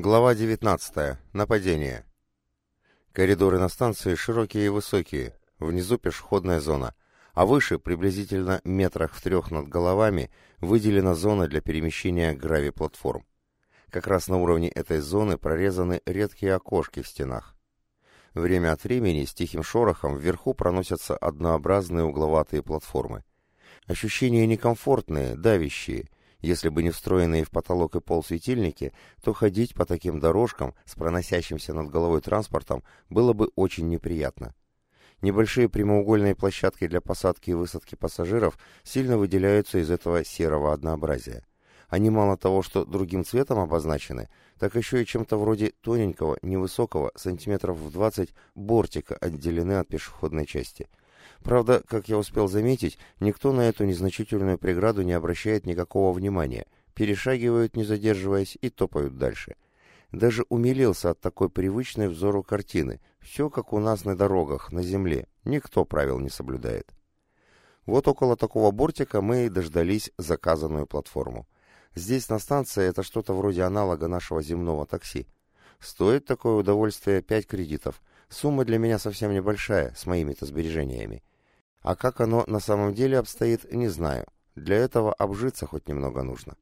Глава 19. Нападение. Коридоры на станции широкие и высокие, внизу пешеходная зона, а выше, приблизительно метрах в трех над головами, выделена зона для перемещения грави-платформ. Как раз на уровне этой зоны прорезаны редкие окошки в стенах. Время от времени с тихим шорохом вверху проносятся однообразные угловатые платформы. Ощущения некомфортные, давящие – если бы не встроенные в потолок и пол светильники, то ходить по таким дорожкам с проносящимся над головой транспортом было бы очень неприятно. Небольшие прямоугольные площадки для посадки и высадки пассажиров сильно выделяются из этого серого однообразия. Они мало того, что другим цветом обозначены, так еще и чем-то вроде тоненького, невысокого, сантиметров в 20, бортика отделены от пешеходной части – Правда, как я успел заметить, никто на эту незначительную преграду не обращает никакого внимания, перешагивают, не задерживаясь, и топают дальше. Даже умилился от такой привычной взору картины. Все как у нас на дорогах, на земле. Никто правил не соблюдает. Вот около такого бортика мы и дождались заказанную платформу. Здесь на станции это что-то вроде аналога нашего земного такси. Стоит такое удовольствие 5 кредитов. Сумма для меня совсем небольшая, с моими-то сбережениями. А как оно на самом деле обстоит, не знаю. Для этого обжиться хоть немного нужно.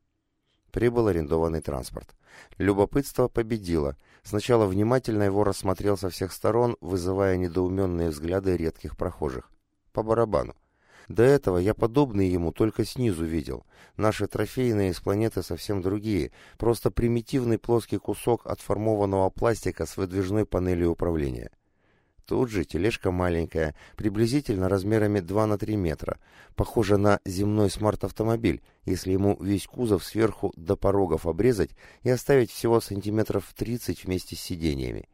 Прибыл арендованный транспорт. Любопытство победило. Сначала внимательно его рассмотрел со всех сторон, вызывая недоуменные взгляды редких прохожих. По барабану. До этого я подобные ему только снизу видел. Наши трофейные из планеты совсем другие. Просто примитивный плоский кусок отформованного пластика с выдвижной панелью управления. Тут же тележка маленькая, приблизительно размерами 2 на 3 метра, похожа на земной смарт-автомобиль, если ему весь кузов сверху до порогов обрезать и оставить всего сантиметров 30 вместе с сиденьями.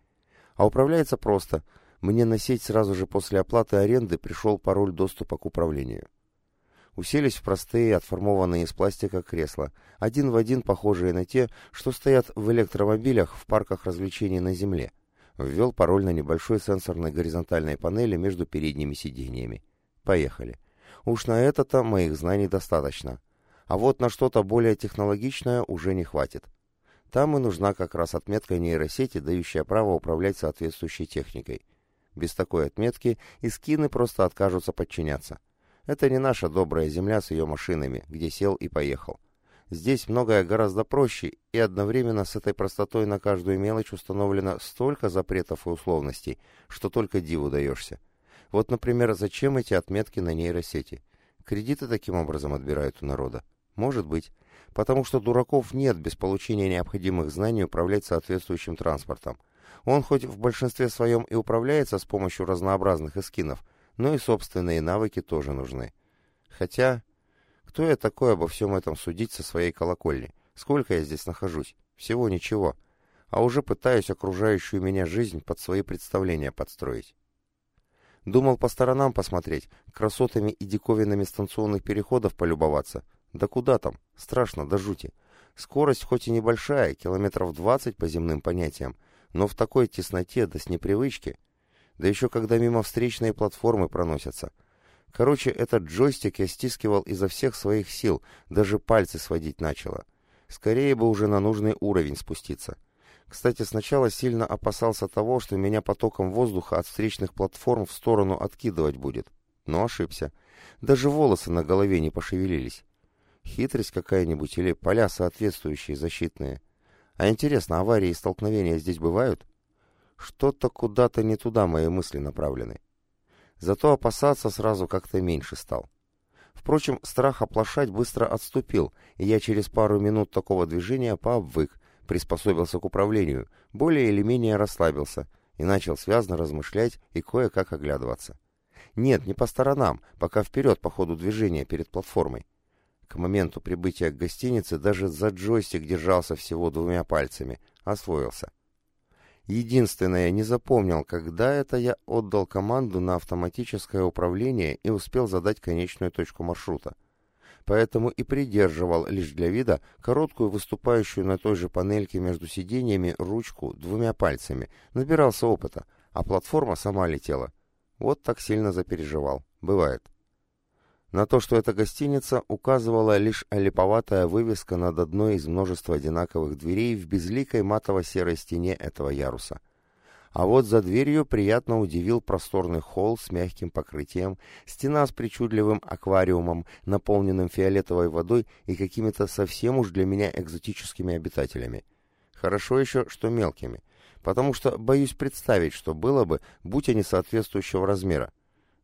А управляется просто. Мне на сеть сразу же после оплаты аренды пришел пароль доступа к управлению. Уселись в простые, отформованные из пластика кресла, один в один похожие на те, что стоят в электромобилях в парках развлечений на земле ввел пароль на небольшой сенсорной горизонтальной панели между передними сиденьями. Поехали. Уж на это-то моих знаний достаточно. А вот на что-то более технологичное уже не хватит. Там и нужна как раз отметка нейросети, дающая право управлять соответствующей техникой. Без такой отметки и скины просто откажутся подчиняться. Это не наша добрая земля с ее машинами, где сел и поехал. Здесь многое гораздо проще, и одновременно с этой простотой на каждую мелочь установлено столько запретов и условностей, что только диву даешься. Вот, например, зачем эти отметки на нейросети? Кредиты таким образом отбирают у народа? Может быть. Потому что дураков нет без получения необходимых знаний управлять соответствующим транспортом. Он хоть в большинстве своем и управляется с помощью разнообразных эскинов, но и собственные навыки тоже нужны. Хотя... Кто я такой обо всем этом судить со своей колокольни? Сколько я здесь нахожусь? Всего ничего. А уже пытаюсь окружающую меня жизнь под свои представления подстроить. Думал по сторонам посмотреть, красотами и диковинами станционных переходов полюбоваться. Да куда там? Страшно, до жути. Скорость хоть и небольшая, километров двадцать по земным понятиям, но в такой тесноте да с непривычки. Да еще когда мимо встречные платформы проносятся. Короче, этот джойстик я стискивал изо всех своих сил, даже пальцы сводить начало. Скорее бы уже на нужный уровень спуститься. Кстати, сначала сильно опасался того, что меня потоком воздуха от встречных платформ в сторону откидывать будет. Но ошибся. Даже волосы на голове не пошевелились. Хитрость какая-нибудь или поля соответствующие защитные. А интересно, аварии и столкновения здесь бывают? Что-то куда-то не туда мои мысли направлены. Зато опасаться сразу как-то меньше стал. Впрочем, страх оплошать быстро отступил, и я через пару минут такого движения пообвык, приспособился к управлению, более или менее расслабился и начал связно размышлять и кое-как оглядываться. Нет, не по сторонам, пока вперед по ходу движения перед платформой. К моменту прибытия к гостинице даже за джойстик держался всего двумя пальцами, освоился. Единственное, не запомнил, когда это я отдал команду на автоматическое управление и успел задать конечную точку маршрута. Поэтому и придерживал лишь для вида короткую выступающую на той же панельке между сиденьями ручку двумя пальцами, набирался опыта, а платформа сама летела. Вот так сильно запереживал. Бывает. На то, что это гостиница, указывала лишь олиповатая вывеска над одной из множества одинаковых дверей в безликой матово-серой стене этого яруса. А вот за дверью приятно удивил просторный холл с мягким покрытием, стена с причудливым аквариумом, наполненным фиолетовой водой и какими-то совсем уж для меня экзотическими обитателями. Хорошо еще, что мелкими, потому что боюсь представить, что было бы, будь они соответствующего размера.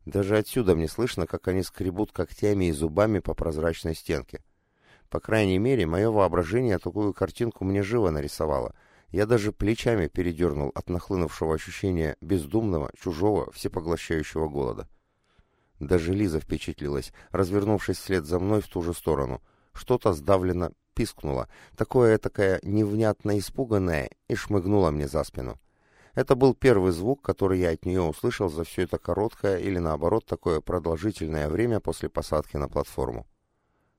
Даже отсюда мне слышно, как они скребут когтями и зубами по прозрачной стенке. По крайней мере, мое воображение такую картинку мне живо нарисовало. Я даже плечами передернул от нахлынувшего ощущения бездумного, чужого, всепоглощающего голода. Даже Лиза впечатлилась, развернувшись вслед за мной в ту же сторону. Что-то сдавленно пискнуло, такое такая невнятно испуганное, и шмыгнуло мне за спину. Это был первый звук, который я от нее услышал за все это короткое или наоборот такое продолжительное время после посадки на платформу.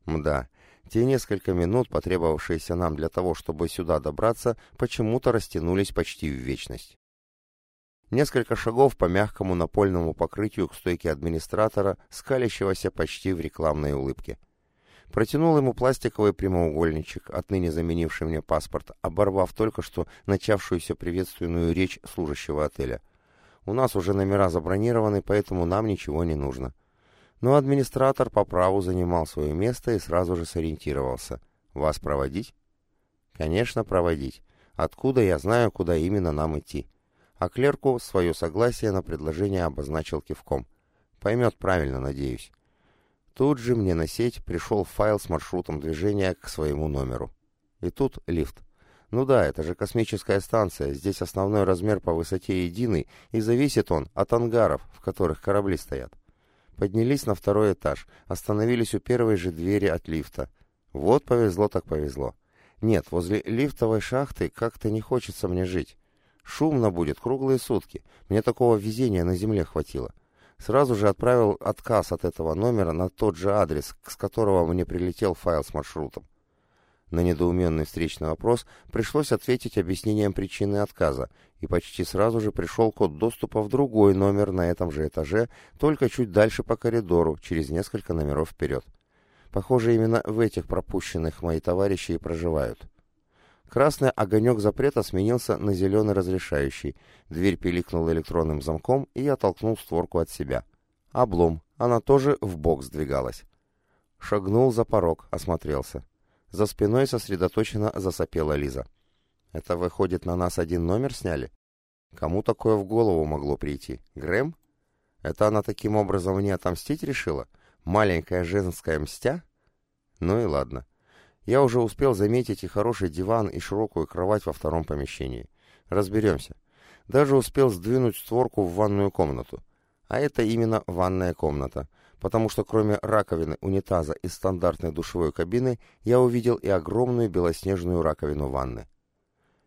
Мда, те несколько минут, потребовавшиеся нам для того, чтобы сюда добраться, почему-то растянулись почти в вечность. Несколько шагов по мягкому напольному покрытию к стойке администратора, скалящегося почти в рекламной улыбке. Протянул ему пластиковый прямоугольничек, отныне заменивший мне паспорт, оборвав только что начавшуюся приветственную речь служащего отеля. У нас уже номера забронированы, поэтому нам ничего не нужно. Но администратор по праву занимал свое место и сразу же сориентировался. «Вас проводить?» «Конечно, проводить. Откуда я знаю, куда именно нам идти?» А клерку свое согласие на предложение обозначил кивком. «Поймет правильно, надеюсь». Тут же мне на сеть пришел файл с маршрутом движения к своему номеру. И тут лифт. Ну да, это же космическая станция, здесь основной размер по высоте единый, и зависит он от ангаров, в которых корабли стоят. Поднялись на второй этаж, остановились у первой же двери от лифта. Вот повезло так повезло. Нет, возле лифтовой шахты как-то не хочется мне жить. Шумно будет круглые сутки. Мне такого везения на земле хватило. Сразу же отправил отказ от этого номера на тот же адрес, с которого мне прилетел файл с маршрутом. На недоуменный встречный вопрос пришлось ответить объяснением причины отказа, и почти сразу же пришел код доступа в другой номер на этом же этаже, только чуть дальше по коридору, через несколько номеров вперед. Похоже, именно в этих пропущенных мои товарищи и проживают. Красный огонек запрета сменился на зеленый разрешающий. Дверь пиликнула электронным замком, и я толкнул створку от себя. Облом. Она тоже в бок сдвигалась. Шагнул за порог, осмотрелся. За спиной сосредоточенно засопела Лиза. «Это, выходит, на нас один номер сняли? Кому такое в голову могло прийти? Грэм? Это она таким образом мне отомстить решила? Маленькая женская мстя? Ну и ладно. Я уже успел заметить и хороший диван, и широкую кровать во втором помещении. Разберемся. Даже успел сдвинуть створку в ванную комнату. А это именно ванная комната, потому что кроме раковины, унитаза и стандартной душевой кабины, я увидел и огромную белоснежную раковину ванны.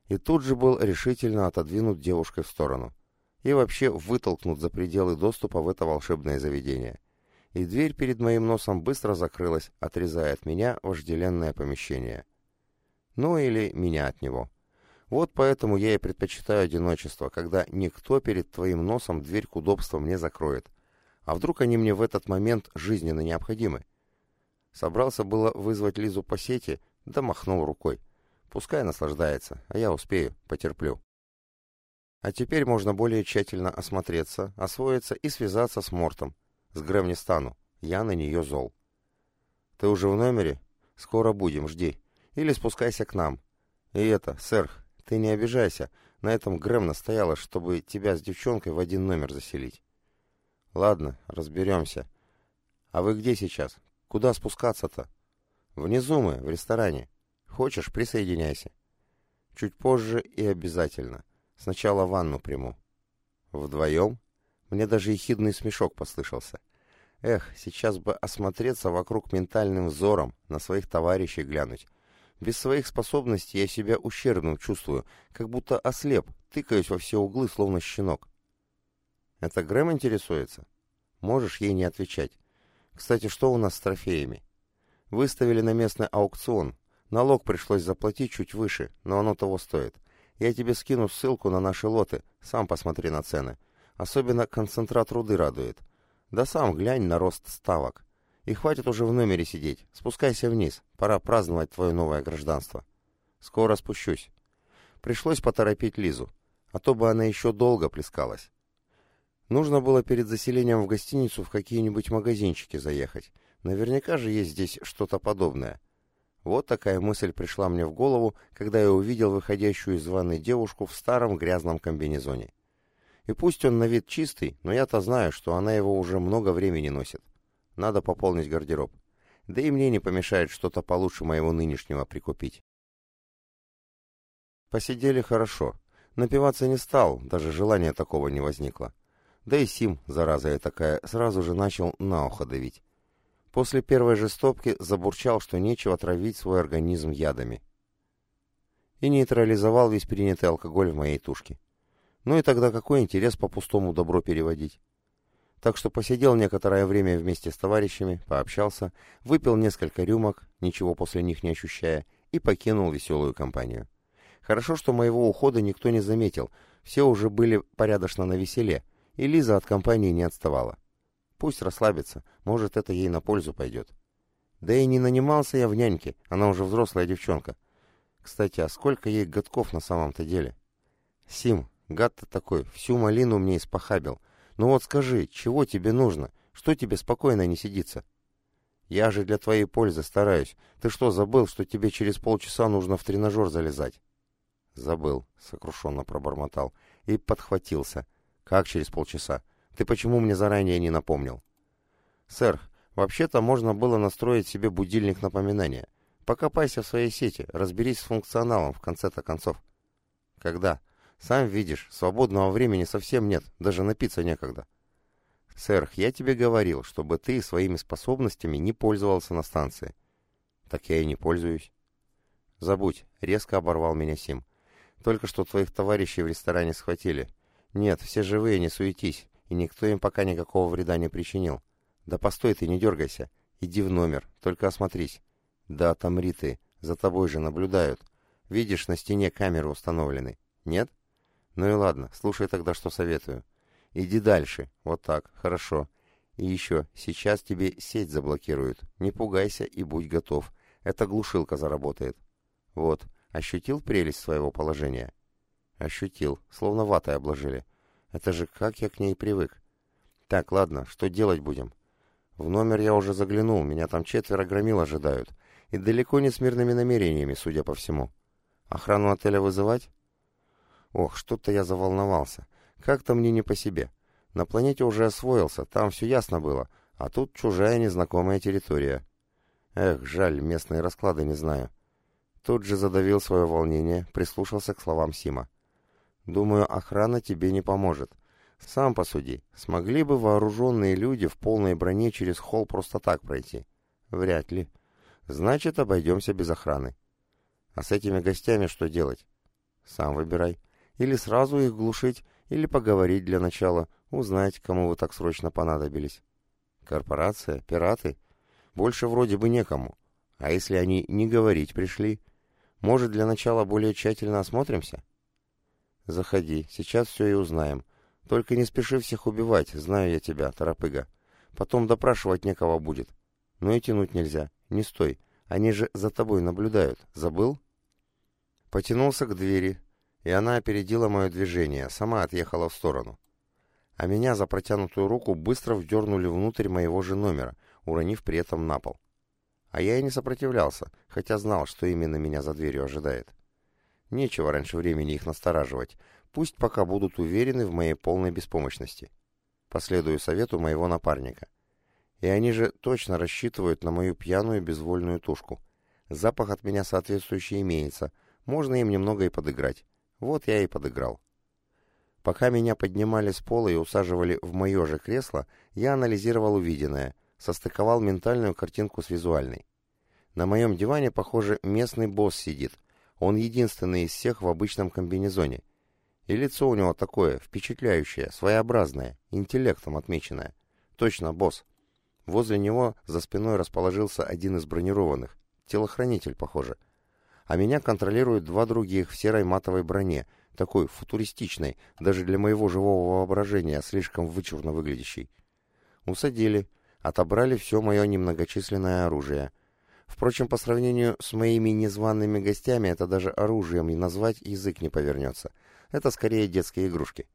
И тут же был решительно отодвинут девушкой в сторону. И вообще вытолкнут за пределы доступа в это волшебное заведение и дверь перед моим носом быстро закрылась, отрезая от меня вожделенное помещение. Ну или меня от него. Вот поэтому я и предпочитаю одиночество, когда никто перед твоим носом дверь к удобствам не закроет. А вдруг они мне в этот момент жизненно необходимы? Собрался было вызвать Лизу по сети, да махнул рукой. Пускай наслаждается, а я успею, потерплю. А теперь можно более тщательно осмотреться, освоиться и связаться с Мортом. С Грэм не стану. Я на нее зол. Ты уже в номере? Скоро будем, жди. Или спускайся к нам. И это, сэр, ты не обижайся. На этом Грэм настояла, чтобы тебя с девчонкой в один номер заселить. Ладно, разберемся. А вы где сейчас? Куда спускаться-то? Внизу мы, в ресторане. Хочешь, присоединяйся. Чуть позже и обязательно. Сначала ванну приму. Вдвоем? Мне даже ехидный смешок послышался. Эх, сейчас бы осмотреться вокруг ментальным взором, на своих товарищей глянуть. Без своих способностей я себя ущербным чувствую, как будто ослеп, тыкаюсь во все углы, словно щенок. Это Грэм интересуется? Можешь ей не отвечать. Кстати, что у нас с трофеями? Выставили на местный аукцион. Налог пришлось заплатить чуть выше, но оно того стоит. Я тебе скину ссылку на наши лоты, сам посмотри на цены. Особенно концентрат руды радует. Да сам глянь на рост ставок. И хватит уже в номере сидеть. Спускайся вниз. Пора праздновать твое новое гражданство. Скоро спущусь. Пришлось поторопить Лизу, а то бы она еще долго плескалась. Нужно было перед заселением в гостиницу в какие-нибудь магазинчики заехать. Наверняка же есть здесь что-то подобное. Вот такая мысль пришла мне в голову, когда я увидел выходящую из ванной девушку в старом грязном комбинезоне. И пусть он на вид чистый, но я-то знаю, что она его уже много времени носит. Надо пополнить гардероб. Да и мне не помешает что-то получше моего нынешнего прикупить. Посидели хорошо. Напиваться не стал, даже желания такого не возникло. Да и Сим, зараза я такая, сразу же начал на ухо давить. После первой же стопки забурчал, что нечего травить свой организм ядами. И нейтрализовал весь принятый алкоголь в моей тушке. Ну и тогда какой интерес по пустому добро переводить? Так что посидел некоторое время вместе с товарищами, пообщался, выпил несколько рюмок, ничего после них не ощущая, и покинул веселую компанию. Хорошо, что моего ухода никто не заметил, все уже были порядочно на веселе, и Лиза от компании не отставала. Пусть расслабится, может, это ей на пользу пойдет. Да и не нанимался я в няньке, она уже взрослая девчонка. Кстати, а сколько ей годков на самом-то деле? Сим, гад ты такой, всю малину мне испохабил — ну вот скажи, чего тебе нужно? Что тебе спокойно не сидится? Я же для твоей пользы стараюсь. Ты что, забыл, что тебе через полчаса нужно в тренажер залезать? Забыл, сокрушенно пробормотал. И подхватился. Как через полчаса? Ты почему мне заранее не напомнил? Сэр, вообще-то можно было настроить себе будильник напоминания. Покопайся в своей сети, разберись с функционалом в конце-то концов. Когда? Сам видишь, свободного времени совсем нет, даже напиться некогда. Сэр, я тебе говорил, чтобы ты своими способностями не пользовался на станции. Так я и не пользуюсь. Забудь, резко оборвал меня Сим. Только что твоих товарищей в ресторане схватили. Нет, все живые, не суетись, и никто им пока никакого вреда не причинил. Да постой ты, не дергайся. Иди в номер, только осмотрись. Да отомри ты, за тобой же наблюдают. Видишь, на стене камеры установлены. Нет? — ну и ладно, слушай тогда, что советую. Иди дальше. Вот так, хорошо. И еще, сейчас тебе сеть заблокируют. Не пугайся и будь готов. Эта глушилка заработает. Вот, ощутил прелесть своего положения? Ощутил, словно ватой обложили. Это же как я к ней привык. Так, ладно, что делать будем? В номер я уже заглянул, меня там четверо громил ожидают. И далеко не с мирными намерениями, судя по всему. Охрану отеля вызывать? Ох, что-то я заволновался. Как-то мне не по себе. На планете уже освоился, там все ясно было, а тут чужая незнакомая территория. Эх, жаль, местные расклады не знаю. Тут же задавил свое волнение, прислушался к словам Сима. «Думаю, охрана тебе не поможет. Сам посуди, смогли бы вооруженные люди в полной броне через холл просто так пройти? Вряд ли. Значит, обойдемся без охраны. А с этими гостями что делать? Сам выбирай. Или сразу их глушить, или поговорить для начала, узнать, кому вы так срочно понадобились. Корпорация? Пираты? Больше вроде бы некому. А если они не говорить пришли? Может, для начала более тщательно осмотримся? Заходи, сейчас все и узнаем. Только не спеши всех убивать, знаю я тебя, торопыга. Потом допрашивать некого будет. Но и тянуть нельзя. Не стой. Они же за тобой наблюдают. Забыл? Потянулся к двери, и она опередила мое движение, сама отъехала в сторону. А меня за протянутую руку быстро вдернули внутрь моего же номера, уронив при этом на пол. А я и не сопротивлялся, хотя знал, что именно меня за дверью ожидает. Нечего раньше времени их настораживать, пусть пока будут уверены в моей полной беспомощности. Последую совету моего напарника. И они же точно рассчитывают на мою пьяную безвольную тушку. Запах от меня соответствующий имеется, можно им немного и подыграть. Вот я и подыграл. Пока меня поднимали с пола и усаживали в мое же кресло, я анализировал увиденное, состыковал ментальную картинку с визуальной. На моем диване, похоже, местный босс сидит. Он единственный из всех в обычном комбинезоне. И лицо у него такое, впечатляющее, своеобразное, интеллектом отмеченное. Точно, босс. Возле него за спиной расположился один из бронированных. Телохранитель, похоже а меня контролируют два других в серой матовой броне, такой футуристичной, даже для моего живого воображения, слишком вычурно выглядящей. Усадили, Отобрали все мое немногочисленное оружие. Впрочем, по сравнению с моими незваными гостями, это даже оружием и назвать язык не повернется. Это скорее детские игрушки.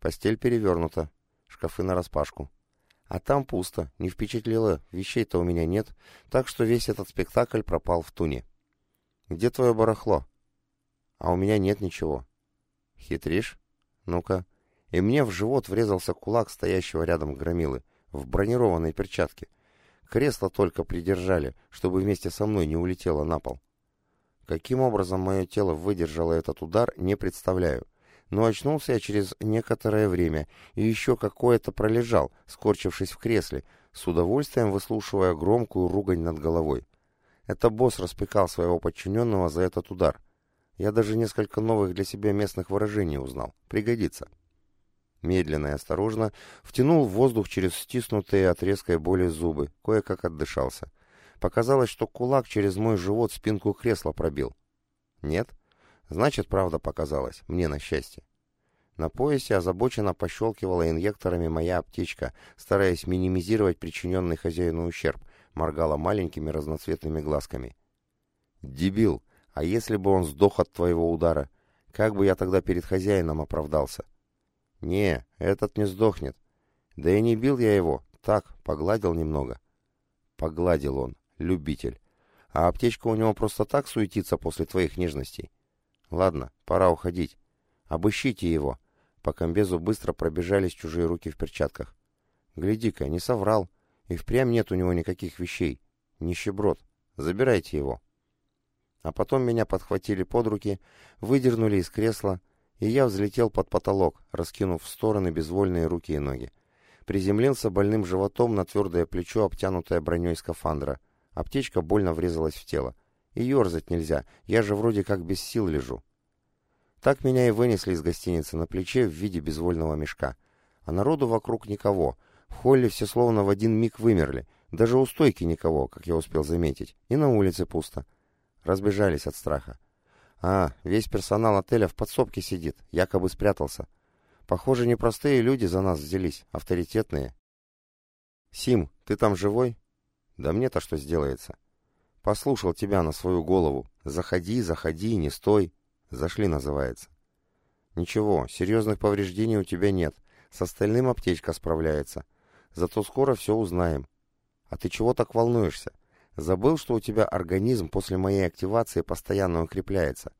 Постель перевернута, шкафы нараспашку. А там пусто, не впечатлило, вещей-то у меня нет, так что весь этот спектакль пропал в туне. Где твое барахло? А у меня нет ничего. Хитришь? Ну-ка. И мне в живот врезался кулак стоящего рядом громилы, в бронированной перчатке. Кресло только придержали, чтобы вместе со мной не улетело на пол. Каким образом мое тело выдержало этот удар, не представляю но очнулся я через некоторое время и еще какое-то пролежал, скорчившись в кресле, с удовольствием выслушивая громкую ругань над головой. Это босс распекал своего подчиненного за этот удар. Я даже несколько новых для себя местных выражений узнал. Пригодится. Медленно и осторожно втянул воздух через стиснутые от резкой боли зубы, кое-как отдышался. Показалось, что кулак через мой живот спинку кресла пробил. Нет? Значит, правда показалась, мне на счастье. На поясе озабоченно пощелкивала инъекторами моя аптечка, стараясь минимизировать причиненный хозяину ущерб, моргала маленькими разноцветными глазками. «Дебил! А если бы он сдох от твоего удара? Как бы я тогда перед хозяином оправдался?» «Не, этот не сдохнет. Да и не бил я его, так, погладил немного». «Погладил он, любитель. А аптечка у него просто так суетится после твоих нежностей?» Ладно, пора уходить. Обыщите его. По комбезу быстро пробежались чужие руки в перчатках. Гляди-ка, не соврал. И впрямь нет у него никаких вещей. Нищеброд. Забирайте его. А потом меня подхватили под руки, выдернули из кресла, и я взлетел под потолок, раскинув в стороны безвольные руки и ноги. Приземлился больным животом на твердое плечо, обтянутое броней скафандра. Аптечка больно врезалась в тело. И ерзать нельзя, я же вроде как без сил лежу. Так меня и вынесли из гостиницы на плече в виде безвольного мешка. А народу вокруг никого. В холле все словно в один миг вымерли. Даже у стойки никого, как я успел заметить. И на улице пусто. Разбежались от страха. А, весь персонал отеля в подсобке сидит, якобы спрятался. Похоже, непростые люди за нас взялись, авторитетные. Сим, ты там живой? Да мне-то что сделается? Послушал тебя на свою голову. Заходи, заходи, не стой. Зашли, называется. Ничего, серьезных повреждений у тебя нет. С остальным аптечка справляется. Зато скоро все узнаем. А ты чего так волнуешься? Забыл, что у тебя организм после моей активации постоянно укрепляется.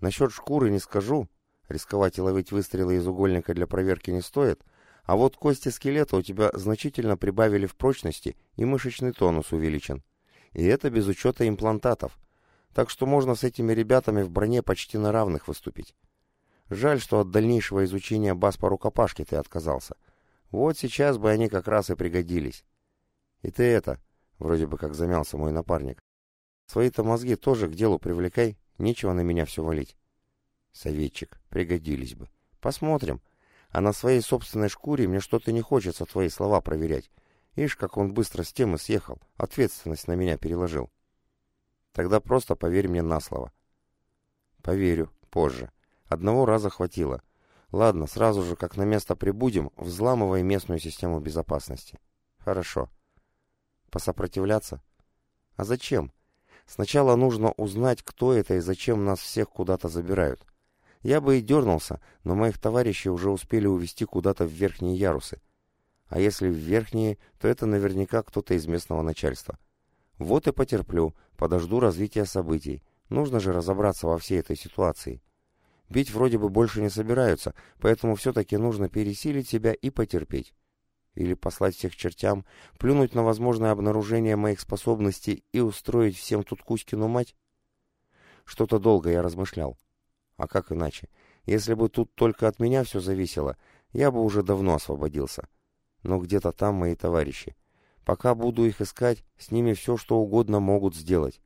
Насчет шкуры не скажу. Рисковать и ловить выстрелы из угольника для проверки не стоит. А вот кости скелета у тебя значительно прибавили в прочности, и мышечный тонус увеличен. И это без учета имплантатов. Так что можно с этими ребятами в броне почти на равных выступить. Жаль, что от дальнейшего изучения баз по рукопашке ты отказался. Вот сейчас бы они как раз и пригодились. И ты это, вроде бы как замялся мой напарник. Свои-то мозги тоже к делу привлекай, нечего на меня все валить. Советчик, пригодились бы. Посмотрим. А на своей собственной шкуре мне что-то не хочется твои слова проверять. Ишь, как он быстро с темы съехал, ответственность на меня переложил. Тогда просто поверь мне на слово. Поверю, позже. Одного раза хватило. Ладно, сразу же, как на место прибудем, взламывай местную систему безопасности. Хорошо. Посопротивляться? А зачем? Сначала нужно узнать, кто это и зачем нас всех куда-то забирают. Я бы и дернулся, но моих товарищей уже успели увести куда-то в верхние ярусы. А если в верхние, то это наверняка кто-то из местного начальства. Вот и потерплю, подожду развития событий. Нужно же разобраться во всей этой ситуации. Бить вроде бы больше не собираются, поэтому все-таки нужно пересилить себя и потерпеть. Или послать всех чертям, плюнуть на возможное обнаружение моих способностей и устроить всем тут Кузькину мать? Что-то долго я размышлял. А как иначе? Если бы тут только от меня все зависело, я бы уже давно освободился но где-то там мои товарищи. Пока буду их искать, с ними все что угодно могут сделать.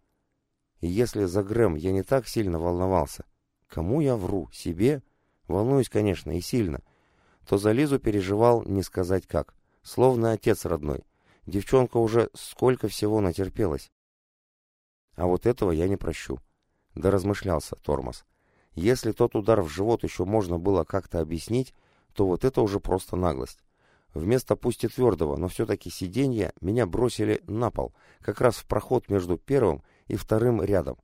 И если за Грэм я не так сильно волновался, кому я вру, себе? Волнуюсь, конечно, и сильно. То за Лизу переживал не сказать как, словно отец родной. Девчонка уже сколько всего натерпелась. А вот этого я не прощу. Да размышлялся Тормоз. Если тот удар в живот еще можно было как-то объяснить, то вот это уже просто наглость. Вместо пусть и твердого, но все-таки сиденья меня бросили на пол, как раз в проход между первым и вторым рядом.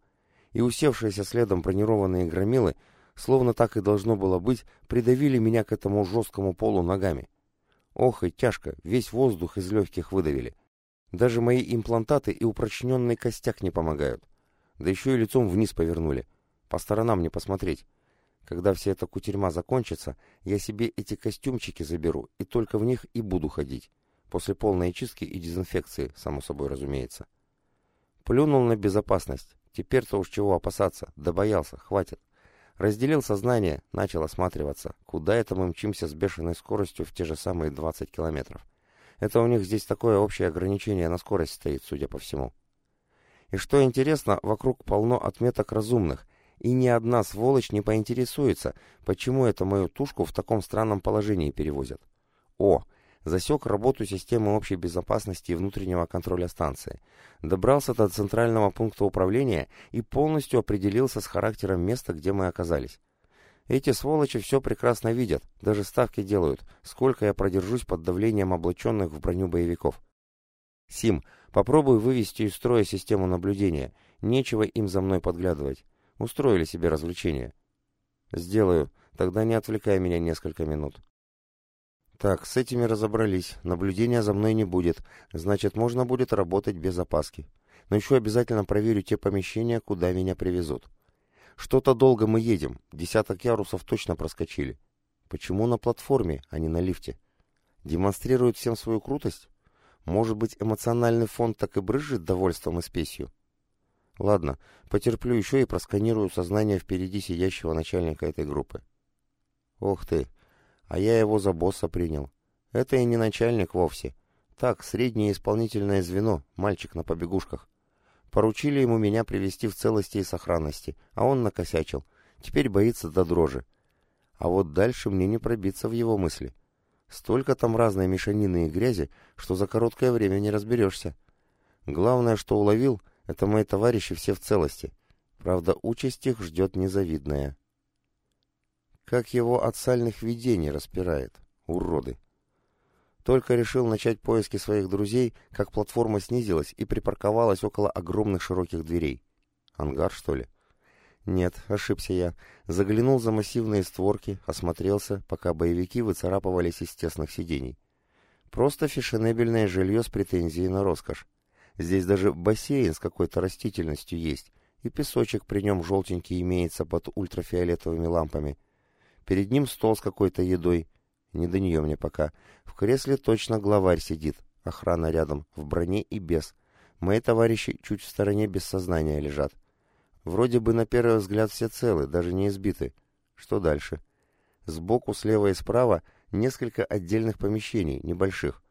И усевшиеся следом бронированные громилы, словно так и должно было быть, придавили меня к этому жесткому полу ногами. Ох и тяжко, весь воздух из легких выдавили. Даже мои имплантаты и упрочненный костяк не помогают. Да еще и лицом вниз повернули. По сторонам не посмотреть. Когда вся эта кутерьма закончится, я себе эти костюмчики заберу, и только в них и буду ходить. После полной чистки и дезинфекции, само собой разумеется. Плюнул на безопасность. Теперь-то уж чего опасаться. Да боялся, хватит. Разделил сознание, начал осматриваться. Куда это мы мчимся с бешеной скоростью в те же самые 20 километров? Это у них здесь такое общее ограничение на скорость стоит, судя по всему. И что интересно, вокруг полно отметок разумных, и ни одна сволочь не поинтересуется, почему это мою тушку в таком странном положении перевозят. О, засек работу системы общей безопасности и внутреннего контроля станции. Добрался до центрального пункта управления и полностью определился с характером места, где мы оказались. Эти сволочи все прекрасно видят, даже ставки делают, сколько я продержусь под давлением облаченных в броню боевиков. Сим, попробуй вывести из строя систему наблюдения. Нечего им за мной подглядывать. Устроили себе развлечение. Сделаю. Тогда не отвлекай меня несколько минут. Так, с этими разобрались. Наблюдения за мной не будет. Значит, можно будет работать без опаски. Но еще обязательно проверю те помещения, куда меня привезут. Что-то долго мы едем. Десяток ярусов точно проскочили. Почему на платформе, а не на лифте? Демонстрируют всем свою крутость? Может быть, эмоциональный фон так и брызжет довольством и спесью? Ладно, потерплю еще и просканирую сознание впереди сидящего начальника этой группы. Ох ты, а я его за босса принял. Это и не начальник вовсе. Так, среднее исполнительное звено, мальчик на побегушках. Поручили ему меня привести в целости и сохранности, а он накосячил. Теперь боится до дрожи. А вот дальше мне не пробиться в его мысли. Столько там разной мешанины и грязи, что за короткое время не разберешься. Главное, что уловил — это мои товарищи все в целости. Правда, участь их ждет незавидная. Как его от сальных видений распирает. Уроды. Только решил начать поиски своих друзей, как платформа снизилась и припарковалась около огромных широких дверей. Ангар, что ли? Нет, ошибся я. Заглянул за массивные створки, осмотрелся, пока боевики выцарапывались из тесных сидений. Просто фешенебельное жилье с претензией на роскошь. Здесь даже бассейн с какой-то растительностью есть, и песочек при нем желтенький имеется под ультрафиолетовыми лампами. Перед ним стол с какой-то едой. Не до нее мне пока. В кресле точно главарь сидит, охрана рядом, в броне и без. Мои товарищи чуть в стороне без сознания лежат. Вроде бы на первый взгляд все целы, даже не избиты. Что дальше? Сбоку, слева и справа несколько отдельных помещений, небольших.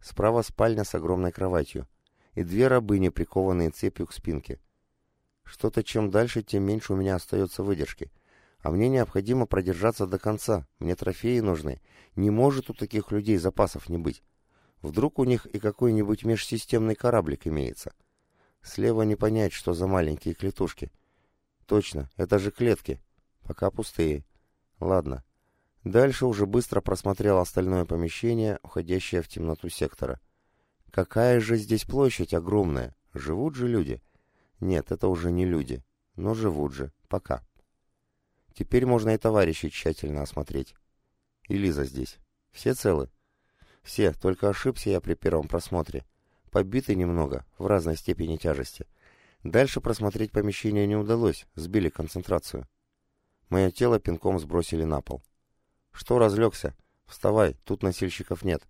Справа спальня с огромной кроватью и две рабыни, прикованные цепью к спинке. Что-то чем дальше, тем меньше у меня остается выдержки. А мне необходимо продержаться до конца, мне трофеи нужны. Не может у таких людей запасов не быть. Вдруг у них и какой-нибудь межсистемный кораблик имеется. Слева не понять, что за маленькие клетушки. Точно, это же клетки. Пока пустые. Ладно. Дальше уже быстро просмотрел остальное помещение, уходящее в темноту сектора. Какая же здесь площадь огромная? Живут же люди? Нет, это уже не люди. Но живут же. Пока. Теперь можно и товарищей тщательно осмотреть. И Лиза здесь. Все целы? Все, только ошибся я при первом просмотре. Побиты немного, в разной степени тяжести. Дальше просмотреть помещение не удалось, сбили концентрацию. Мое тело пинком сбросили на пол. Что разлегся? Вставай, тут носильщиков нет.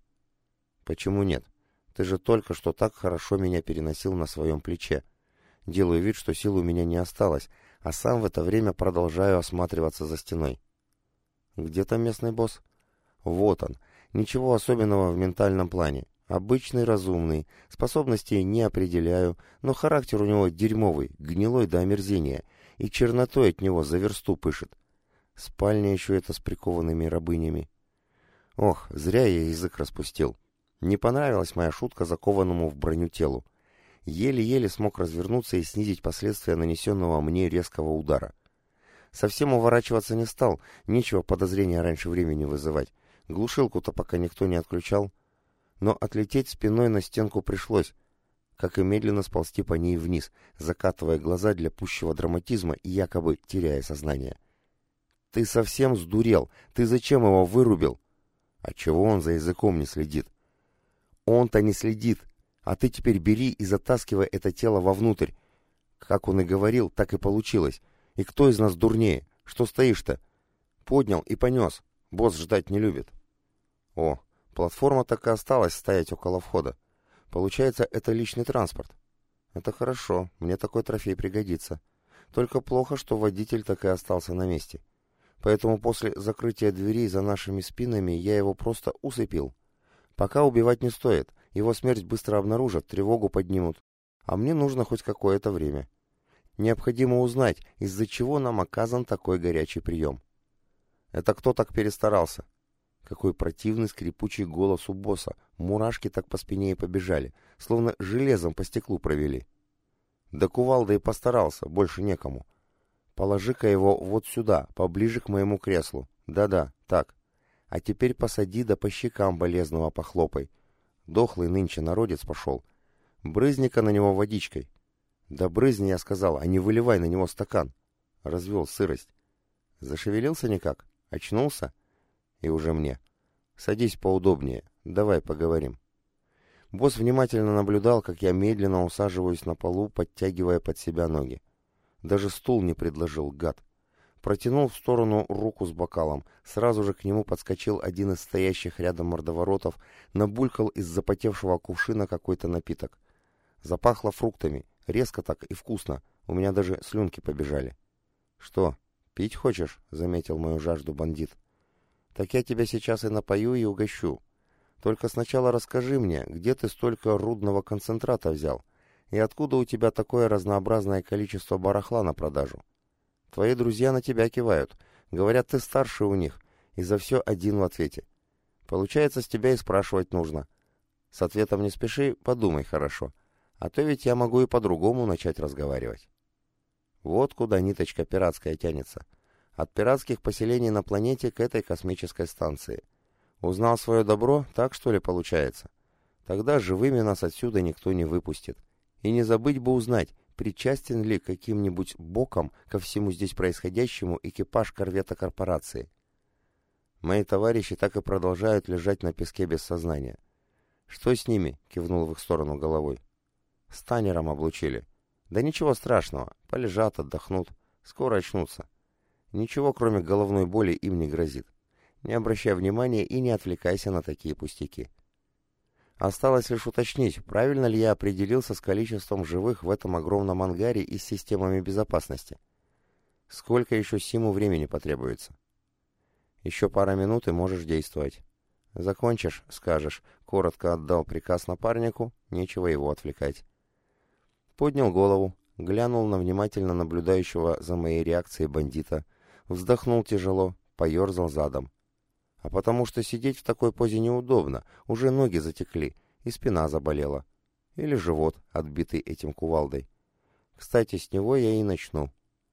Почему нет? Ты же только что так хорошо меня переносил на своем плече. Делаю вид, что сил у меня не осталось, а сам в это время продолжаю осматриваться за стеной. Где там местный босс? Вот он. Ничего особенного в ментальном плане. Обычный разумный, способностей не определяю, но характер у него дерьмовый, гнилой до омерзения, и чернотой от него за версту пышет. Спальня еще это с прикованными рабынями. Ох, зря я язык распустил. Не понравилась моя шутка закованному в броню телу. Еле-еле смог развернуться и снизить последствия нанесенного мне резкого удара. Совсем уворачиваться не стал, нечего подозрения раньше времени вызывать. Глушилку-то пока никто не отключал. Но отлететь спиной на стенку пришлось, как и медленно сползти по ней вниз, закатывая глаза для пущего драматизма и якобы теряя сознание. «Ты совсем сдурел! Ты зачем его вырубил?» «А чего он за языком не следит?» «Он-то не следит, а ты теперь бери и затаскивай это тело вовнутрь. Как он и говорил, так и получилось. И кто из нас дурнее? Что стоишь-то?» «Поднял и понес. Босс ждать не любит». «О, платформа так и осталась стоять около входа. Получается, это личный транспорт. Это хорошо, мне такой трофей пригодится. Только плохо, что водитель так и остался на месте. Поэтому после закрытия дверей за нашими спинами я его просто усыпил. Пока убивать не стоит, его смерть быстро обнаружат, тревогу поднимут. А мне нужно хоть какое-то время. Необходимо узнать, из-за чего нам оказан такой горячий прием. Это кто так перестарался? Какой противный скрипучий голос у босса. Мурашки так по спине и побежали, словно железом по стеклу провели. Да кувалда и постарался, больше некому. Положи-ка его вот сюда, поближе к моему креслу. Да-да, так. А теперь посади да по щекам болезного похлопай. Дохлый нынче народец пошел. Брызни-ка на него водичкой. Да брызни, я сказал, а не выливай на него стакан. Развел сырость. Зашевелился никак? Очнулся? И уже мне. Садись поудобнее, давай поговорим. Босс внимательно наблюдал, как я медленно усаживаюсь на полу, подтягивая под себя ноги. Даже стул не предложил, гад. Протянул в сторону руку с бокалом. Сразу же к нему подскочил один из стоящих рядом мордоворотов, набулькал из запотевшего кувшина какой-то напиток. Запахло фруктами, резко так и вкусно. У меня даже слюнки побежали. «Что, пить хочешь?» — заметил мою жажду бандит. Так я тебя сейчас и напою, и угощу. Только сначала расскажи мне, где ты столько рудного концентрата взял, и откуда у тебя такое разнообразное количество барахла на продажу. Твои друзья на тебя кивают, говорят, ты старше у них, и за все один в ответе. Получается, с тебя и спрашивать нужно. С ответом не спеши, подумай хорошо, а то ведь я могу и по-другому начать разговаривать. Вот куда ниточка пиратская тянется — от пиратских поселений на планете к этой космической станции. Узнал свое добро, так что ли получается? Тогда живыми нас отсюда никто не выпустит. И не забыть бы узнать, причастен ли каким-нибудь боком ко всему здесь происходящему экипаж корвета корпорации. Мои товарищи так и продолжают лежать на песке без сознания. «Что с ними?» — кивнул в их сторону головой. «С облучили. Да ничего страшного. Полежат, отдохнут. Скоро очнутся. Ничего, кроме головной боли, им не грозит. Не обращай внимания и не отвлекайся на такие пустяки. Осталось лишь уточнить, правильно ли я определился с количеством живых в этом огромном ангаре и с системами безопасности. Сколько еще Симу времени потребуется? Еще пара минут и можешь действовать. Закончишь, скажешь, коротко отдал приказ напарнику, нечего его отвлекать. Поднял голову, глянул на внимательно наблюдающего за моей реакцией бандита, Вздохнул тяжело, поерзал задом. А потому что сидеть в такой позе неудобно, уже ноги затекли, и спина заболела. Или живот, отбитый этим кувалдой. Кстати, с него я и начну.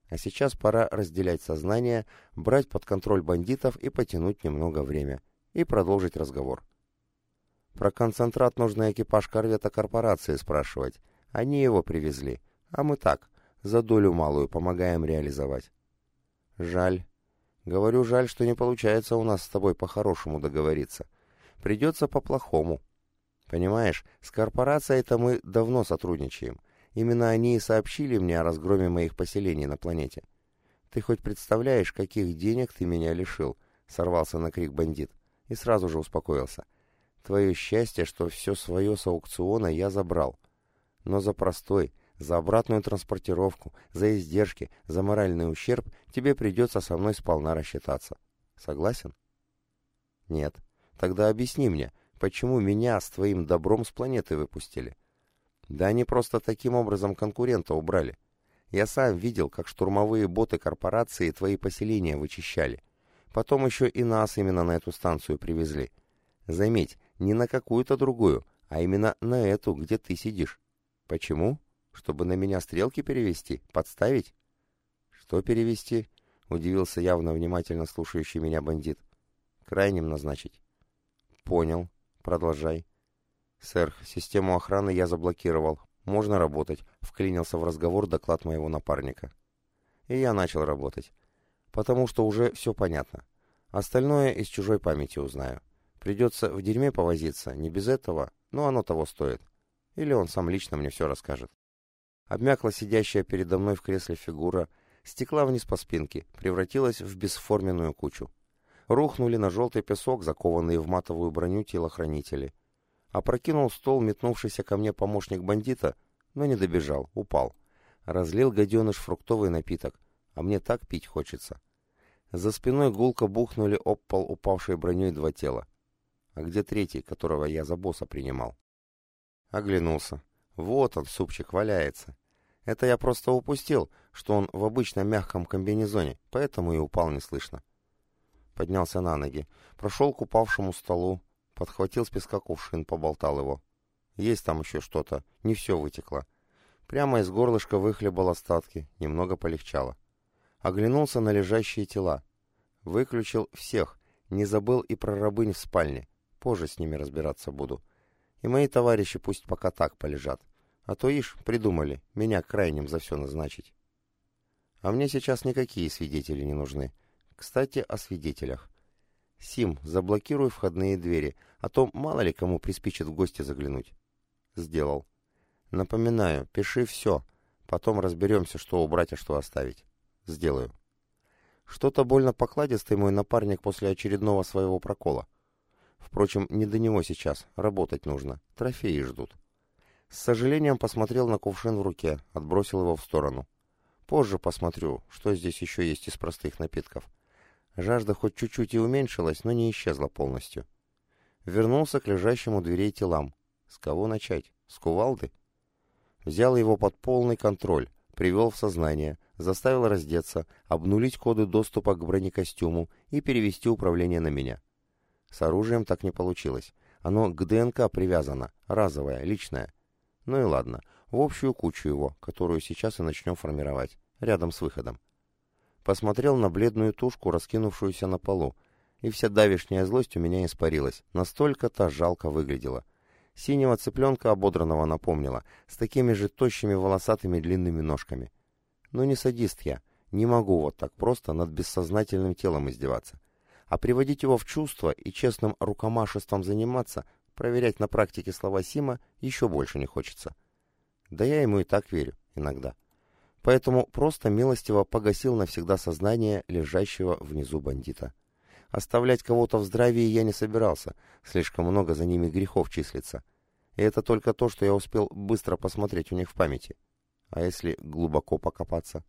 А сейчас пора разделять сознание, брать под контроль бандитов и потянуть немного время. И продолжить разговор. Про концентрат нужно экипаж корвета корпорации спрашивать. Они его привезли. А мы так, за долю малую помогаем реализовать. Жаль. Говорю, жаль, что не получается у нас с тобой по-хорошему договориться. Придется по-плохому. Понимаешь, с корпорацией-то мы давно сотрудничаем. Именно они и сообщили мне о разгроме моих поселений на планете. Ты хоть представляешь, каких денег ты меня лишил? Сорвался на крик бандит и сразу же успокоился. Твое счастье, что все свое с аукциона я забрал. Но за простой, за обратную транспортировку, за издержки, за моральный ущерб тебе придется со мной сполна рассчитаться. Согласен? Нет. Тогда объясни мне, почему меня с твоим добром с планеты выпустили? Да они просто таким образом конкурента убрали. Я сам видел, как штурмовые боты корпорации твои поселения вычищали. Потом еще и нас именно на эту станцию привезли. Заметь, не на какую-то другую, а именно на эту, где ты сидишь. Почему? Чтобы на меня стрелки перевести? Подставить? Что перевести? Удивился явно внимательно слушающий меня бандит. Крайним назначить. понял. Продолжай. Сэр, систему охраны я заблокировал. Можно работать, вклинился в разговор доклад моего напарника. И я начал работать. Потому что уже все понятно. Остальное из чужой памяти узнаю. Придется в дерьме повозиться, не без этого, но оно того стоит. Или он сам лично мне все расскажет. Обмякла сидящая передо мной в кресле фигура, стекла вниз по спинке, превратилась в бесформенную кучу. Рухнули на желтый песок, закованные в матовую броню телохранители. Опрокинул стол метнувшийся ко мне помощник бандита, но не добежал, упал. Разлил гаденыш фруктовый напиток, а мне так пить хочется. За спиной гулко бухнули об пол упавшей броней два тела. А где третий, которого я за босса принимал? Оглянулся. Вот он, супчик, валяется. Это я просто упустил, что он в обычном мягком комбинезоне, поэтому и упал неслышно. Поднялся на ноги, прошел к упавшему столу, подхватил с песка кувшин, поболтал его. Есть там еще что-то, не все вытекло. Прямо из горлышка выхлебал остатки, немного полегчало. Оглянулся на лежащие тела. Выключил всех, не забыл и про рабынь в спальне. Позже с ними разбираться буду. И мои товарищи пусть пока так полежат. А то, ишь, придумали, меня крайним за все назначить. А мне сейчас никакие свидетели не нужны. Кстати, о свидетелях. Сим, заблокируй входные двери, а то мало ли кому приспичит в гости заглянуть. Сделал. Напоминаю, пиши все. Потом разберемся, что убрать, а что оставить. Сделаю. Что-то больно покладистый мой напарник после очередного своего прокола. Впрочем, не до него сейчас, работать нужно, трофеи ждут. С сожалением посмотрел на кувшин в руке, отбросил его в сторону. Позже посмотрю, что здесь еще есть из простых напитков. Жажда хоть чуть-чуть и уменьшилась, но не исчезла полностью. Вернулся к лежащему дверей телам. С кого начать? С кувалды? Взял его под полный контроль, привел в сознание, заставил раздеться, обнулить коды доступа к бронекостюму и перевести управление на меня. С оружием так не получилось. Оно к ДНК привязано, разовое, личное. Ну и ладно, в общую кучу его, которую сейчас и начнем формировать, рядом с выходом. Посмотрел на бледную тушку, раскинувшуюся на полу, и вся давишняя злость у меня испарилась, настолько та жалко выглядела. Синего цыпленка ободранного напомнила, с такими же тощими волосатыми длинными ножками. Но не садист я, не могу вот так просто над бессознательным телом издеваться а приводить его в чувство и честным рукомашеством заниматься, проверять на практике слова Сима еще больше не хочется. Да я ему и так верю, иногда. Поэтому просто милостиво погасил навсегда сознание лежащего внизу бандита. Оставлять кого-то в здравии я не собирался, слишком много за ними грехов числится. И это только то, что я успел быстро посмотреть у них в памяти. А если глубоко покопаться?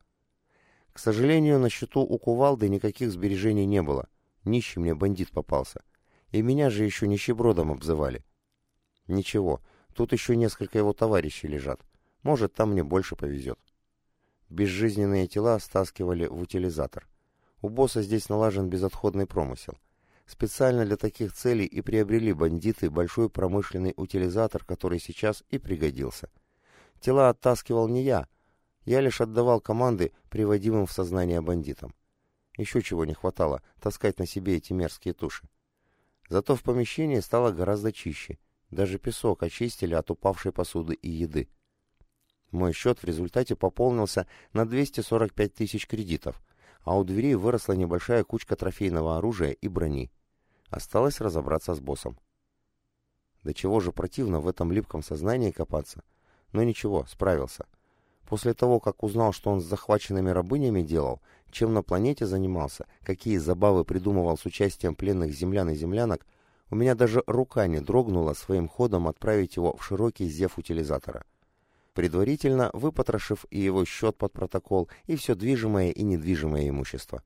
К сожалению, на счету у кувалды никаких сбережений не было — Нищий мне бандит попался. И меня же еще нищебродом обзывали. Ничего, тут еще несколько его товарищей лежат. Может, там мне больше повезет. Безжизненные тела стаскивали в утилизатор. У босса здесь налажен безотходный промысел. Специально для таких целей и приобрели бандиты большой промышленный утилизатор, который сейчас и пригодился. Тела оттаскивал не я, я лишь отдавал команды приводимым в сознание бандитам. Еще чего не хватало, таскать на себе эти мерзкие туши. Зато в помещении стало гораздо чище. Даже песок очистили от упавшей посуды и еды. Мой счет в результате пополнился на 245 тысяч кредитов, а у дверей выросла небольшая кучка трофейного оружия и брони. Осталось разобраться с боссом. До чего же противно в этом липком сознании копаться. Но ничего, справился. После того, как узнал, что он с захваченными рабынями делал, чем на планете занимался, какие забавы придумывал с участием пленных землян и землянок, у меня даже рука не дрогнула своим ходом отправить его в широкий зев утилизатора. Предварительно выпотрошив и его счет под протокол, и все движимое и недвижимое имущество.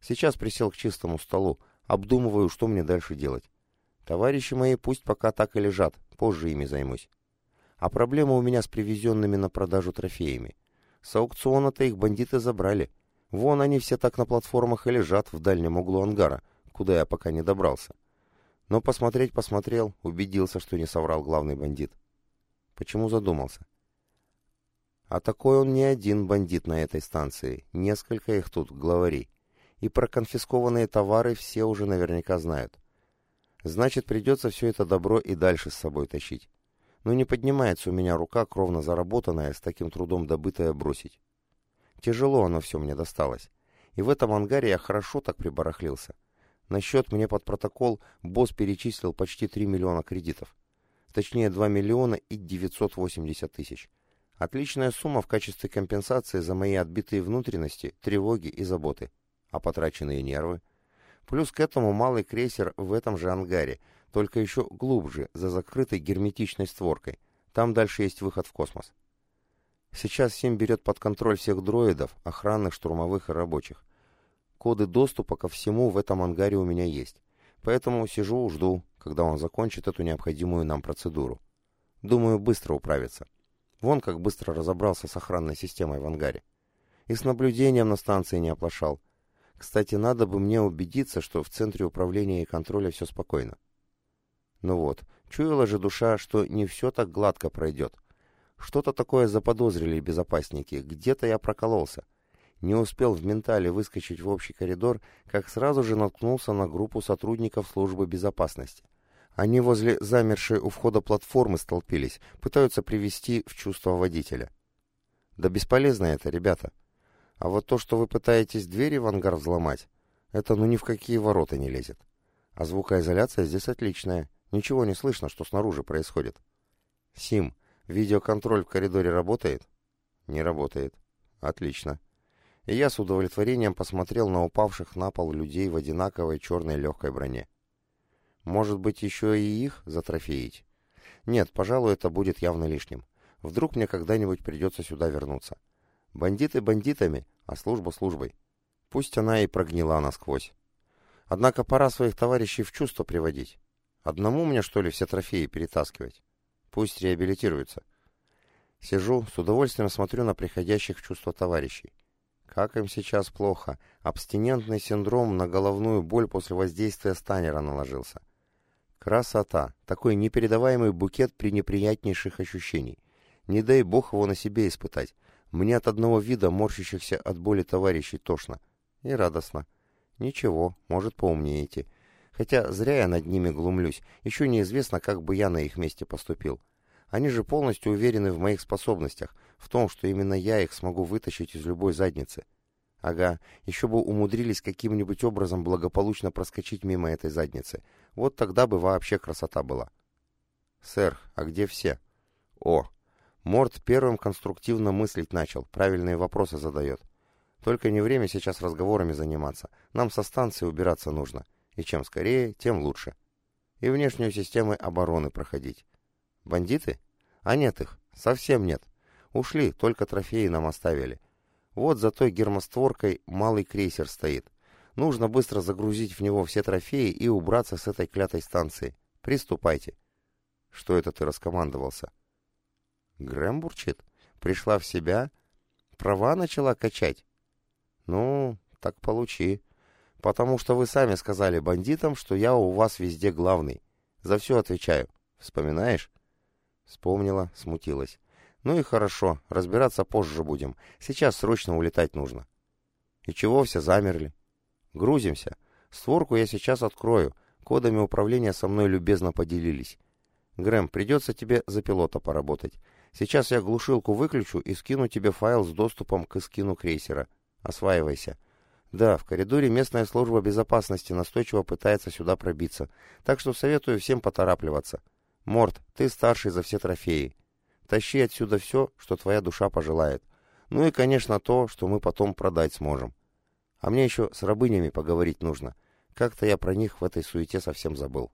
Сейчас присел к чистому столу, обдумываю, что мне дальше делать. Товарищи мои пусть пока так и лежат, позже ими займусь. А проблема у меня с привезенными на продажу трофеями. С аукциона-то их бандиты забрали. Вон они все так на платформах и лежат в дальнем углу ангара, куда я пока не добрался. Но посмотреть посмотрел, убедился, что не соврал главный бандит. Почему задумался? А такой он не один бандит на этой станции, несколько их тут, главарей. И про конфискованные товары все уже наверняка знают. Значит, придется все это добро и дальше с собой тащить. Но не поднимается у меня рука, кровно заработанная, с таким трудом добытая, бросить. Тяжело оно все мне досталось. И в этом ангаре я хорошо так прибарахлился. На счет мне под протокол босс перечислил почти 3 миллиона кредитов. Точнее, 2 миллиона и 980 тысяч. Отличная сумма в качестве компенсации за мои отбитые внутренности, тревоги и заботы. А потраченные нервы? Плюс к этому малый крейсер в этом же ангаре, только еще глубже, за закрытой герметичной створкой. Там дальше есть выход в космос. Сейчас Сим берет под контроль всех дроидов, охранных, штурмовых и рабочих. Коды доступа ко всему в этом ангаре у меня есть. Поэтому сижу, жду, когда он закончит эту необходимую нам процедуру. Думаю, быстро управится. Вон как быстро разобрался с охранной системой в ангаре. И с наблюдением на станции не оплошал. Кстати, надо бы мне убедиться, что в центре управления и контроля все спокойно. Ну вот, чуяла же душа, что не все так гладко пройдет. Что-то такое заподозрили безопасники, где-то я прокололся. Не успел в ментале выскочить в общий коридор, как сразу же наткнулся на группу сотрудников службы безопасности. Они возле замершей у входа платформы столпились, пытаются привести в чувство водителя. Да бесполезно это, ребята. А вот то, что вы пытаетесь двери в ангар взломать, это ну ни в какие ворота не лезет. А звукоизоляция здесь отличная. Ничего не слышно, что снаружи происходит. Сим, видеоконтроль в коридоре работает? Не работает. Отлично. И я с удовлетворением посмотрел на упавших на пол людей в одинаковой черной легкой броне. Может быть, еще и их затрофеить? Нет, пожалуй, это будет явно лишним. Вдруг мне когда-нибудь придется сюда вернуться. Бандиты бандитами, а служба службой. Пусть она и прогнила насквозь. Однако пора своих товарищей в чувство приводить. Одному мне, что ли, все трофеи перетаскивать? Пусть реабилитируются. Сижу, с удовольствием смотрю на приходящих в чувство товарищей. Как им сейчас плохо. Абстинентный синдром на головную боль после воздействия станера наложился. Красота. Такой непередаваемый букет при неприятнейших ощущений. Не дай бог его на себе испытать. Мне от одного вида морщащихся от боли товарищей тошно. И радостно. Ничего, может, поумнеете. Хотя зря я над ними глумлюсь. Еще неизвестно, как бы я на их месте поступил. Они же полностью уверены в моих способностях, в том, что именно я их смогу вытащить из любой задницы. Ага, еще бы умудрились каким-нибудь образом благополучно проскочить мимо этой задницы. Вот тогда бы вообще красота была. Сэр, а где все? О, Морд первым конструктивно мыслить начал, правильные вопросы задает. Только не время сейчас разговорами заниматься. Нам со станции убираться нужно. И чем скорее, тем лучше. И внешнюю систему обороны проходить. Бандиты? А нет их. Совсем нет. Ушли, только трофеи нам оставили. Вот за той гермостворкой малый крейсер стоит. Нужно быстро загрузить в него все трофеи и убраться с этой клятой станции. Приступайте. Что это ты раскомандовался? Грэм бурчит. Пришла в себя? Права начала качать? Ну, так получи. Потому что вы сами сказали бандитам, что я у вас везде главный. За все отвечаю. Вспоминаешь? Вспомнила, смутилась. Ну и хорошо, разбираться позже будем. Сейчас срочно улетать нужно. И чего все замерли? Грузимся. Створку я сейчас открою. Кодами управления со мной любезно поделились. Грэм, придется тебе за пилота поработать. Сейчас я глушилку выключу и скину тебе файл с доступом к эскину крейсера. Осваивайся. Да, в коридоре местная служба безопасности настойчиво пытается сюда пробиться, так что советую всем поторапливаться. Морт, ты старший за все трофеи. Тащи отсюда все, что твоя душа пожелает. Ну и, конечно, то, что мы потом продать сможем. А мне еще с рабынями поговорить нужно. Как-то я про них в этой суете совсем забыл.